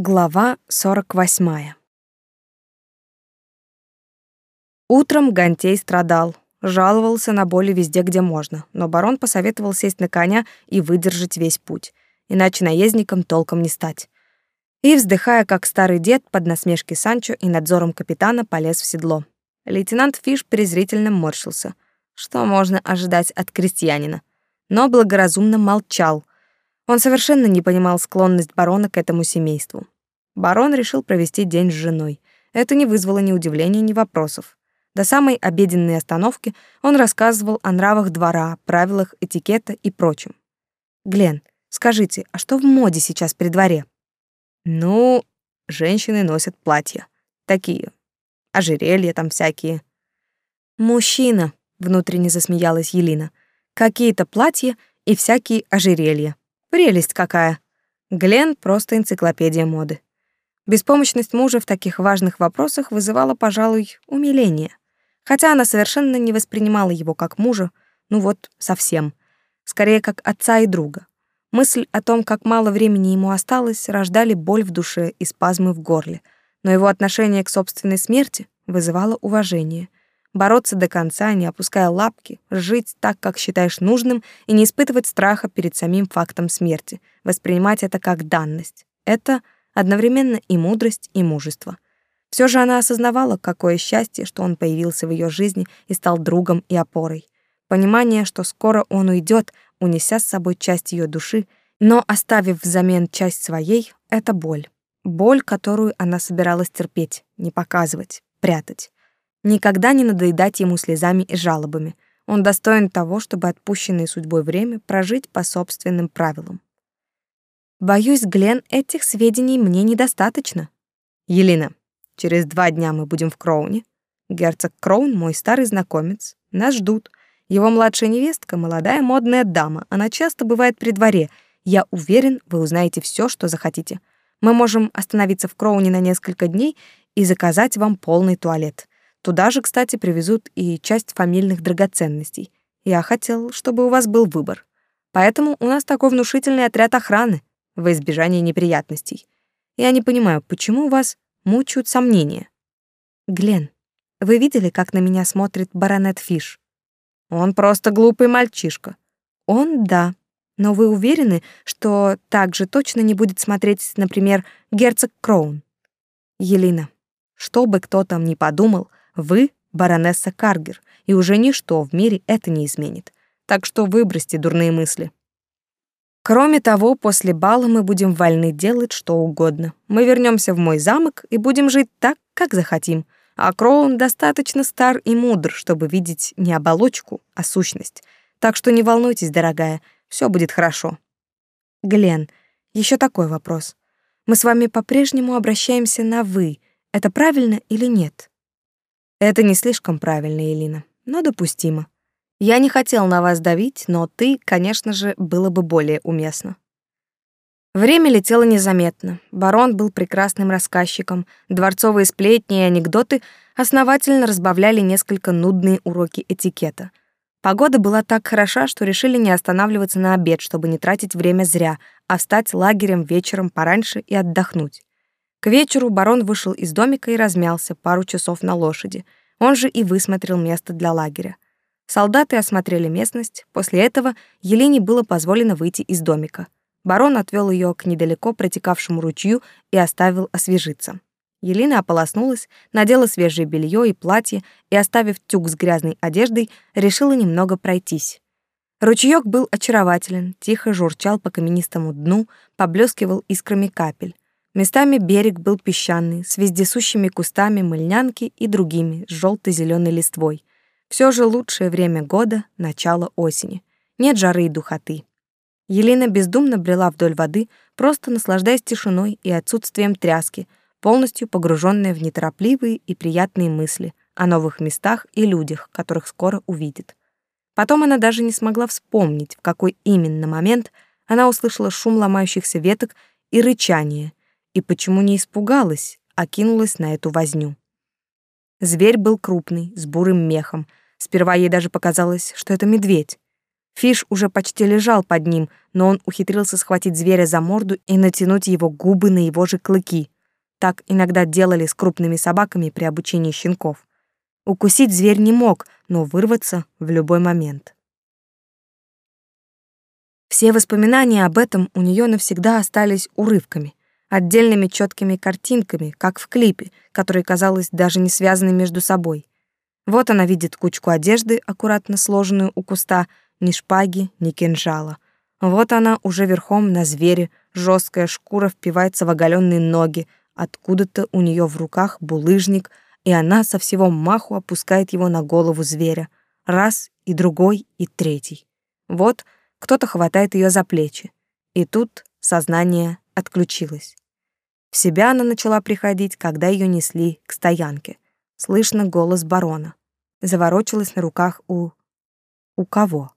Глава 48. Утром Гантей страдал, жаловался на боли везде, где можно, но барон посоветовал сесть на коня и выдержать весь путь, иначе наездником толком не стать. И, вздыхая, как старый дед, под насмешки Санчо и надзором капитана полез в седло. Лейтенант Фиш презрительно морщился. Что можно ожидать от крестьянина? Но благоразумно молчал, он совершенно не понимал склонность барона к этому семейству. Барон решил провести день с женой. Это не вызвало ни удивления, ни вопросов. До самой обеденной остановки он рассказывал о нравах двора, правилах этикета и прочем. «Глен, скажите, а что в моде сейчас при дворе?» «Ну, женщины носят платья. Такие. Ожерелья там всякие». «Мужчина», — внутренне засмеялась Елена. «Какие-то платья и всякие ожерелья. Прелесть какая. Глен просто энциклопедия моды. Беспомощность мужа в таких важных вопросах вызывала, пожалуй, умиление. Хотя она совершенно не воспринимала его как мужа, ну вот, совсем. Скорее, как отца и друга. Мысль о том, как мало времени ему осталось, рождали боль в душе и спазмы в горле. Но его отношение к собственной смерти вызывало уважение бороться до конца, не опуская лапки, жить так, как считаешь нужным, и не испытывать страха перед самим фактом смерти, воспринимать это как данность. Это одновременно и мудрость, и мужество. Все же она осознавала, какое счастье, что он появился в ее жизни и стал другом и опорой. Понимание, что скоро он уйдет, унеся с собой часть ее души, но оставив взамен часть своей, это боль. Боль, которую она собиралась терпеть, не показывать, прятать. Никогда не надоедать ему слезами и жалобами. Он достоин того, чтобы отпущенное судьбой время прожить по собственным правилам. Боюсь, Глен, этих сведений мне недостаточно. Елена, через два дня мы будем в Кроуне. Герцог Кроун мой старый знакомец. Нас ждут. Его младшая невестка — молодая модная дама. Она часто бывает при дворе. Я уверен, вы узнаете все, что захотите. Мы можем остановиться в Кроуне на несколько дней и заказать вам полный туалет. Туда же, кстати, привезут и часть фамильных драгоценностей. Я хотел, чтобы у вас был выбор. Поэтому у нас такой внушительный отряд охраны во избежание неприятностей. Я не понимаю, почему вас мучают сомнения. Глен, вы видели, как на меня смотрит баронет Фиш? Он просто глупый мальчишка. Он да. Но вы уверены, что так же точно не будет смотреть, например, герцог Кроун? Елена, что бы кто там ни подумал, вы баронесса Каргер, и уже ничто в мире это не изменит. Так что выбросьте дурные мысли. Кроме того, после бала мы будем вольны делать что угодно. Мы вернемся в мой замок и будем жить так, как захотим. А Кроун достаточно стар и мудр, чтобы видеть не оболочку, а сущность. Так что не волнуйтесь, дорогая, все будет хорошо. Глен, еще такой вопрос. Мы с вами по-прежнему обращаемся на «вы». Это правильно или нет? Это не слишком правильно, Элина, но допустимо. Я не хотел на вас давить, но ты, конечно же, было бы более уместно. Время летело незаметно. Барон был прекрасным рассказчиком. Дворцовые сплетни и анекдоты основательно разбавляли несколько нудные уроки этикета. Погода была так хороша, что решили не останавливаться на обед, чтобы не тратить время зря, а встать лагерем вечером пораньше и отдохнуть. К вечеру барон вышел из домика и размялся пару часов на лошади. Он же и высмотрел место для лагеря. Солдаты осмотрели местность. После этого Елене было позволено выйти из домика. Барон отвел ее к недалеко протекавшему ручью и оставил освежиться. Елена ополоснулась, надела свежее белье и платье и, оставив тюк с грязной одеждой, решила немного пройтись. Ручеёк был очарователен, тихо журчал по каменистому дну, поблескивал искрами капель. Местами берег был песчаный, с вездесущими кустами мыльнянки и другими, с желто зеленой листвой. Все же лучшее время года — начало осени. Нет жары и духоты. Елена бездумно брела вдоль воды, просто наслаждаясь тишиной и отсутствием тряски, полностью погруженная в неторопливые и приятные мысли о новых местах и людях, которых скоро увидит. Потом она даже не смогла вспомнить, в какой именно момент она услышала шум ломающихся веток и рычание, и почему не испугалась, а кинулась на эту возню. Зверь был крупный, с бурым мехом. Сперва ей даже показалось, что это медведь. Фиш уже почти лежал под ним, но он ухитрился схватить зверя за морду и натянуть его губы на его же клыки. Так иногда делали с крупными собаками при обучении щенков. Укусить зверь не мог, но вырваться в любой момент. Все воспоминания об этом у нее навсегда остались урывками, отдельными четкими картинками, как в клипе, которые, казалось, даже не связаны между собой. Вот она видит кучку одежды, аккуратно сложенную у куста, ни шпаги, ни кинжала. Вот она уже верхом на звере, жесткая шкура впивается в оголенные ноги, откуда-то у нее в руках булыжник, и она со всего маху опускает его на голову зверя. Раз, и другой, и третий. Вот — кто-то хватает ее за плечи. И тут сознание отключилось. В себя она начала приходить, когда ее несли к стоянке. Слышно голос барона. Заворочилась на руках у... У кого?